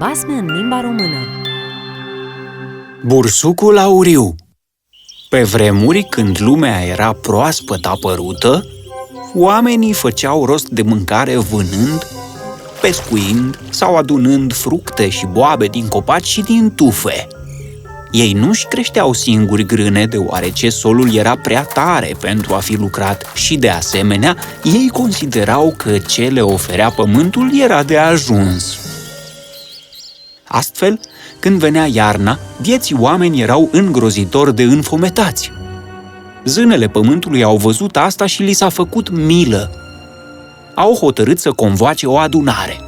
Basme în limba română Bursucul auriu Pe vremuri, când lumea era proaspăt apărută, oamenii făceau rost de mâncare vânând, pescuind sau adunând fructe și boabe din copaci și din tufe. Ei nu-și creșteau singuri grâne deoarece solul era prea tare pentru a fi lucrat și, de asemenea, ei considerau că ce le oferea pământul era de ajuns. Astfel, când venea iarna, vieții oameni erau îngrozitor de înfometați. Zânele pământului au văzut asta și li s-a făcut milă. Au hotărât să convoace o adunare.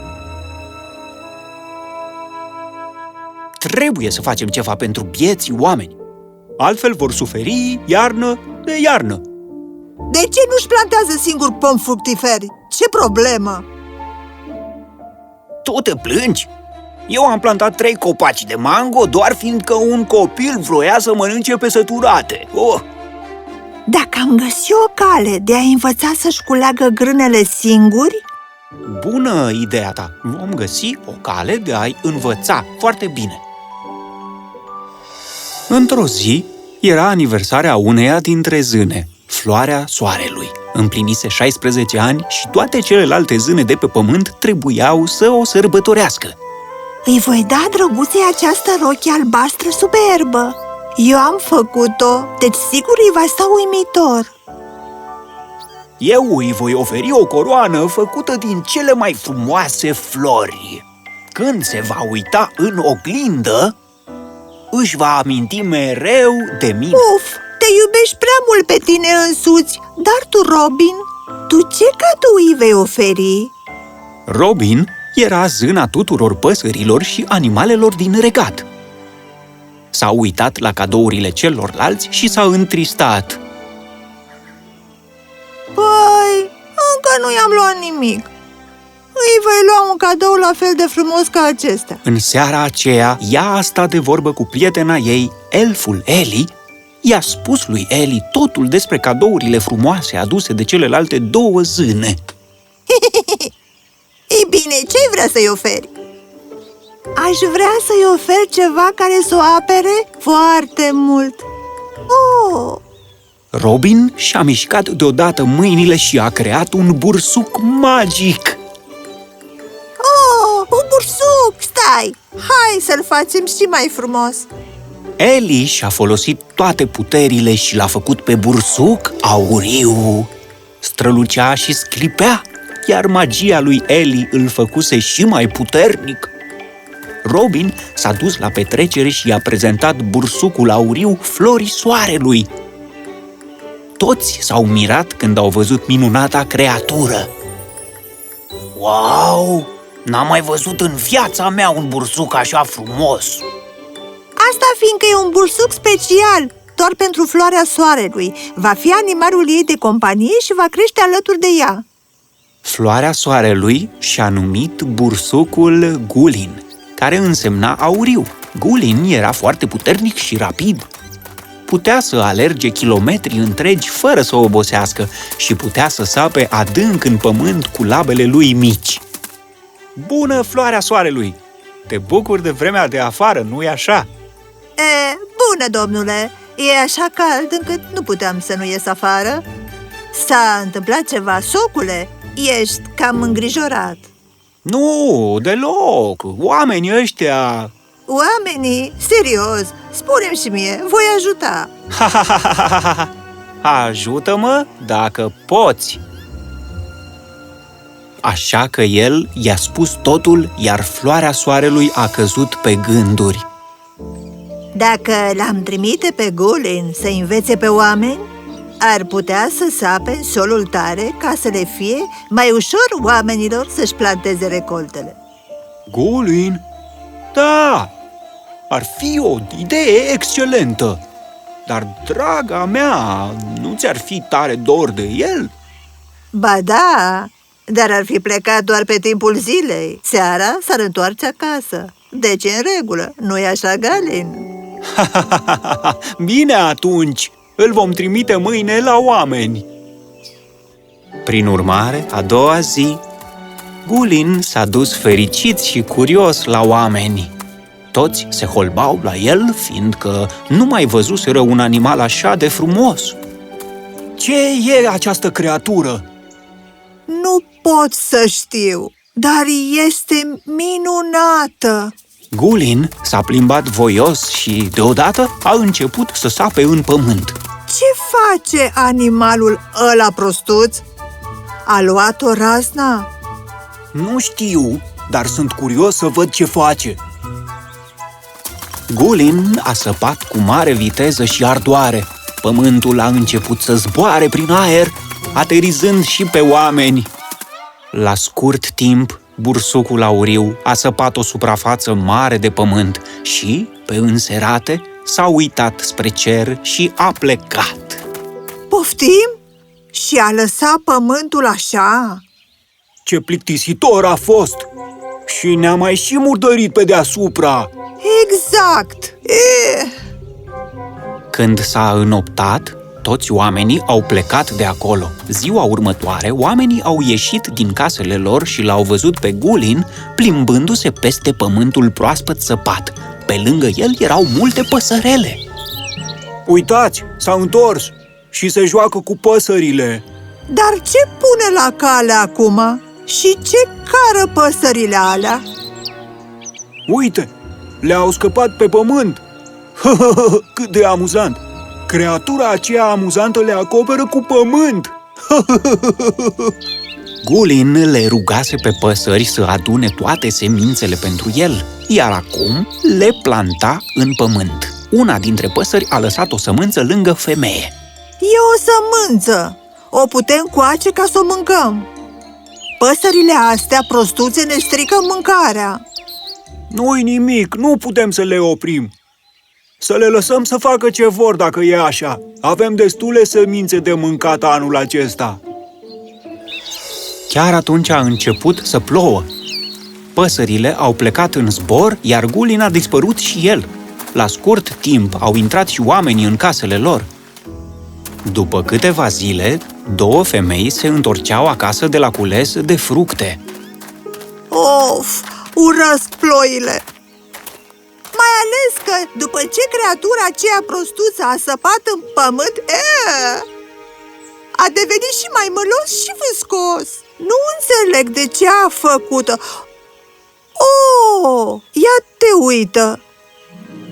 Trebuie să facem ceva pentru vieții oameni. Altfel vor suferi iarnă de iarnă. De ce nu-și plantează singur pom fructiferi? Ce problemă? Tu te plângi? Eu am plantat trei copaci de mango doar fiindcă un copil vroia să mănânce pe săturate. Oh! Dacă am găsit o cale de a învăța să-și culeagă grânele singuri, Bună ideea ta! Vom găsi o cale de a-i învăța foarte bine. Într-o zi, era aniversarea uneia dintre zâne, floarea soarelui. Împlinise 16 ani și toate celelalte zâne de pe pământ trebuiau să o sărbătorească. Îi voi da drăguței această rochie albastră superbă. Eu am făcut-o, deci sigur îi va sta uimitor. Eu îi voi oferi o coroană făcută din cele mai frumoase flori. Când se va uita în oglindă, își va aminti mereu de mine. Uf, te iubești prea mult pe tine însuți, dar tu, Robin, tu ce cadou îi vei oferi? Robin era zâna tuturor păsărilor și animalelor din regat. S-a uitat la cadourile celorlalți și s-a întristat. Păi, încă nu i-am luat nimic. Îi voi lua un cadou la fel de frumos ca acesta. În seara aceea, ea a stat de vorbă cu prietena ei, elful Eli, i-a spus lui Eli totul despre cadourile frumoase aduse de celelalte două zâne. Ei bine, ce vrea să-i oferi? Aș vrea să-i ofer ceva care să o apere foarte mult. Oh, Robin și-a mișcat deodată mâinile și a creat un bursuc magic. oh, un bursuc! Stai! Hai să-l facem și mai frumos! Eli și-a folosit toate puterile și l-a făcut pe bursuc auriu. Strălucea și sclipea, iar magia lui Eli îl făcuse și mai puternic. Robin s-a dus la petrecere și i-a prezentat bursucul auriu florii soarelui. Toți s-au mirat când au văzut minunata creatură. Wow! N-am mai văzut în viața mea un bursuc așa frumos! Asta fiindcă e un bursuc special, doar pentru floarea soarelui. Va fi animalul ei de companie și va crește alături de ea. Floarea soarelui și-a numit bursucul Gulin, care însemna auriu. Gulin era foarte puternic și rapid. Putea să alerge kilometri întregi fără să obosească și putea să sape adânc în pământ cu labele lui mici. Bună, floarea soarelui! Te bucuri de vremea de afară, nu-i așa? E, bună, domnule! E așa cald încât nu puteam să nu ies afară. S-a întâmplat ceva, socule? Ești cam îngrijorat. Nu, deloc! Oamenii ăștia... Oamenii, serios, spune-mi și mie, voi ajuta. Ha, ha, ha, ha, ha, ha, ha. Ajută-mă dacă poți! Așa că el i-a spus totul, iar floarea soarelui a căzut pe gânduri. Dacă l-am trimite pe Gulin să învețe pe oameni, ar putea să sape în solul tare ca să le fie mai ușor oamenilor să-și planteze recoltele. Gulin? Da! Ar fi o idee excelentă! Dar, draga mea, nu ți-ar fi tare dor de el? Ba da, dar ar fi plecat doar pe timpul zilei. Seara s-ar întoarce acasă. Deci, în regulă, nu-i așa, Galin? Bine atunci, îl vom trimite mâine la oameni. Prin urmare, a doua zi, Gulin s-a dus fericit și curios la oameni. Toți se holbau la el, fiindcă nu mai văzuseră un animal așa de frumos. Ce e această creatură? Nu pot să știu, dar este minunată! Gulin s-a plimbat voios și, deodată, a început să sape în pământ. Ce face animalul ăla prostuț? A luat-o razna? Nu știu, dar sunt curios să văd ce face. Gulin a săpat cu mare viteză și ardoare. Pământul a început să zboare prin aer, aterizând și pe oameni. La scurt timp, bursucul auriu a săpat o suprafață mare de pământ și, pe înserate, s-a uitat spre cer și a plecat. Poftim? Și a lăsat pământul așa? Ce plictisitor a fost! Și ne-a mai și murdărit pe deasupra! Exact! E... Când s-a înoptat, toți oamenii au plecat de acolo. Ziua următoare, oamenii au ieșit din casele lor și l-au văzut pe Gulin plimbându-se peste pământul proaspăt săpat. Pe lângă el erau multe păsărele. Uitați, s-a întors și se joacă cu păsările. Dar ce pune la cale acum? Și ce cară păsările alea? Uite, le-au scăpat pe pământ. Cât de amuzant! Creatura aceea amuzantă le acoperă cu pământ. Gulin le rugase pe păsări să adune toate semințele pentru el, iar acum le planta în pământ. Una dintre păsări a lăsat o sămânță lângă femeie. E o sămânță! O putem coace ca să o mâncăm. Păsările astea prostuțe ne strică mâncarea. Nu-i nimic, nu putem să le oprim. Să le lăsăm să facă ce vor dacă e așa. Avem destule semințe de mâncat anul acesta. Chiar atunci a început să plouă. Păsările au plecat în zbor, iar Gulin a dispărut și el. La scurt timp au intrat și oamenii în casele lor. După câteva zile, două femei se întorceau acasă de la cules de fructe. Of, urăsc ploile! Mai ales că după ce creatura aceea prostuță a săpat în pământ, e, a devenit și mai mălos și viscos. Nu înțeleg de ce a făcut-o. Oh, ia te uită!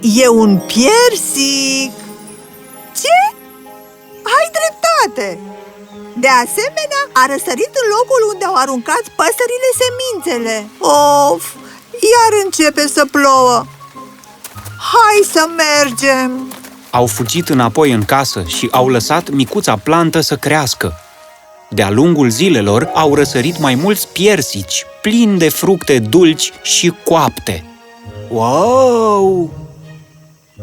E un piersic! Ce? Ai dreptate! De asemenea, a răsărit în locul unde au aruncat păsările semințele. Of, iar începe să plouă. Hai să mergem! Au fugit înapoi în casă și au lăsat micuța plantă să crească. De-a lungul zilelor au răsărit mai mulți piersici, plini de fructe dulci și coapte. Wow!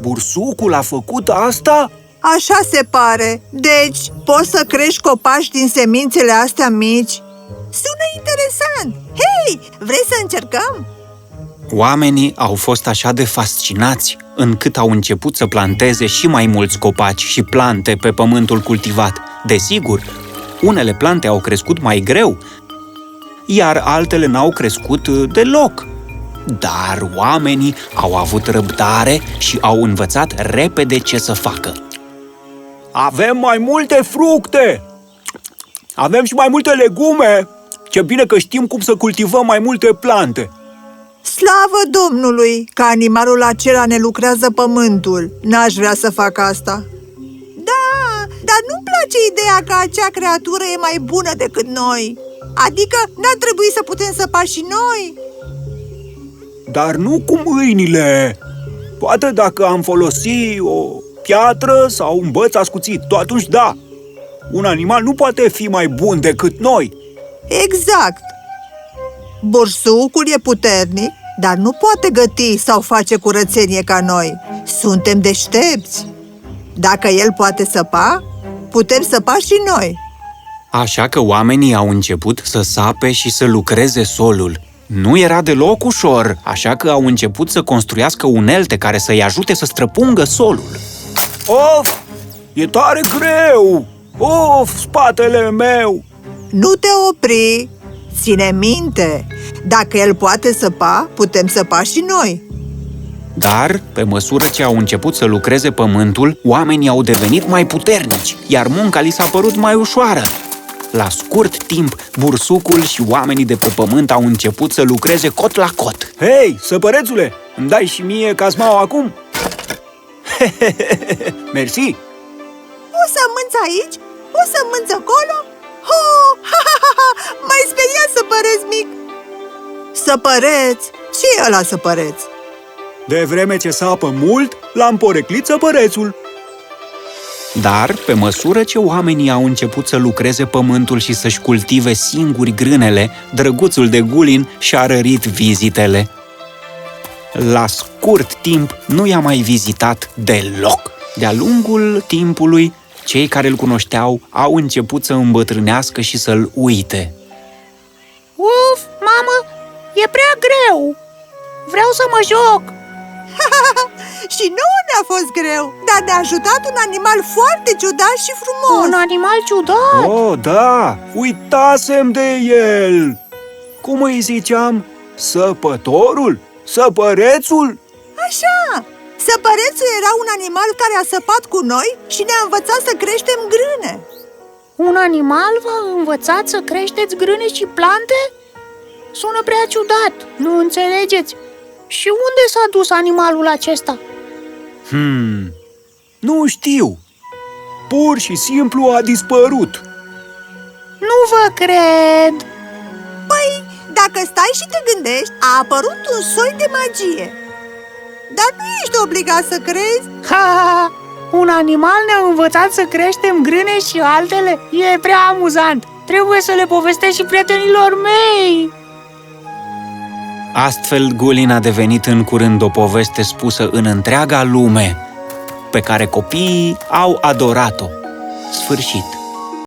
Bursucul a făcut asta? Așa se pare. Deci, poți să crești copaci din semințele astea mici? Sună interesant! Hei, vrei să încercăm? Oamenii au fost așa de fascinați încât au început să planteze și mai mulți copaci și plante pe pământul cultivat. Desigur, unele plante au crescut mai greu, iar altele n-au crescut deloc. Dar oamenii au avut răbdare și au învățat repede ce să facă. Avem mai multe fructe! Avem și mai multe legume! Ce bine că știm cum să cultivăm mai multe plante! Slavă Domnului că animalul acela ne lucrează pământul. N-aș vrea să fac asta. Da, dar nu-mi place ideea că acea creatură e mai bună decât noi. Adică n-ar trebui să putem săpa și noi. Dar nu cu mâinile. Poate dacă am folosi o piatră sau un băț ascuțit, tot atunci da. Un animal nu poate fi mai bun decât noi. Exact. Borsucul e puternic, dar nu poate găti sau face curățenie ca noi. Suntem deștepți. Dacă el poate săpa, putem săpa și noi. Așa că oamenii au început să sape și să lucreze solul. Nu era deloc ușor, așa că au început să construiască unelte care să-i ajute să străpungă solul. Of! E tare greu! Of, spatele meu! Nu te opri! Ține minte, dacă el poate săpa, putem săpa și noi. Dar, pe măsură ce au început să lucreze pământul, oamenii au devenit mai puternici, iar munca li s-a părut mai ușoară. La scurt timp, bursucul și oamenii de pe pământ au început să lucreze cot la cot. Hei, săpărețule, îmi dai și mie casmaua acum? Mersi! O să mânți aici, o să mânți acolo. Ho, ha, ha, ha, ha, mai speriat săpăreț mic. Săpăreț? Ce e ăla săpăreț? De vreme ce sapă mult, l-am poreclit săpărețul. Dar, pe măsură ce oamenii au început să lucreze pământul și să-și cultive singuri grânele, drăguțul de Gulin și-a rărit vizitele. La scurt timp nu i-a mai vizitat deloc. De-a lungul timpului, cei care îl cunoșteau au început să îmbătrânească și să-l uite. Uf, mamă, e prea greu! Vreau să mă joc! Și nouă ne-a fost greu, dar ne-a ajutat un animal foarte ciudat și frumos. Un animal ciudat! Oh, da, uitasem de el! Cum îi ziceam? Săpătorul? Săpărețul? Așa! Săpărețul era un animal care a săpat cu noi și ne-a învățat să creștem grâne. Un animal v-a învățat să creșteți grâne și plante? Sună prea ciudat, nu înțelegeți? Și unde s-a dus animalul acesta? Hmm, nu știu. Pur și simplu a dispărut. Nu vă cred! Păi, dacă stai și te gândești, a apărut un soi de magie. Dar nu ești obligat să crezi. Ha, ha, ha! Un animal ne-a învățat să creștem grâne și altele? E prea amuzant! Trebuie să le povestesc și prietenilor mei! Astfel, Gulin a devenit în curând o poveste spusă în întreaga lume, pe care copiii au adorat-o. Sfârșit.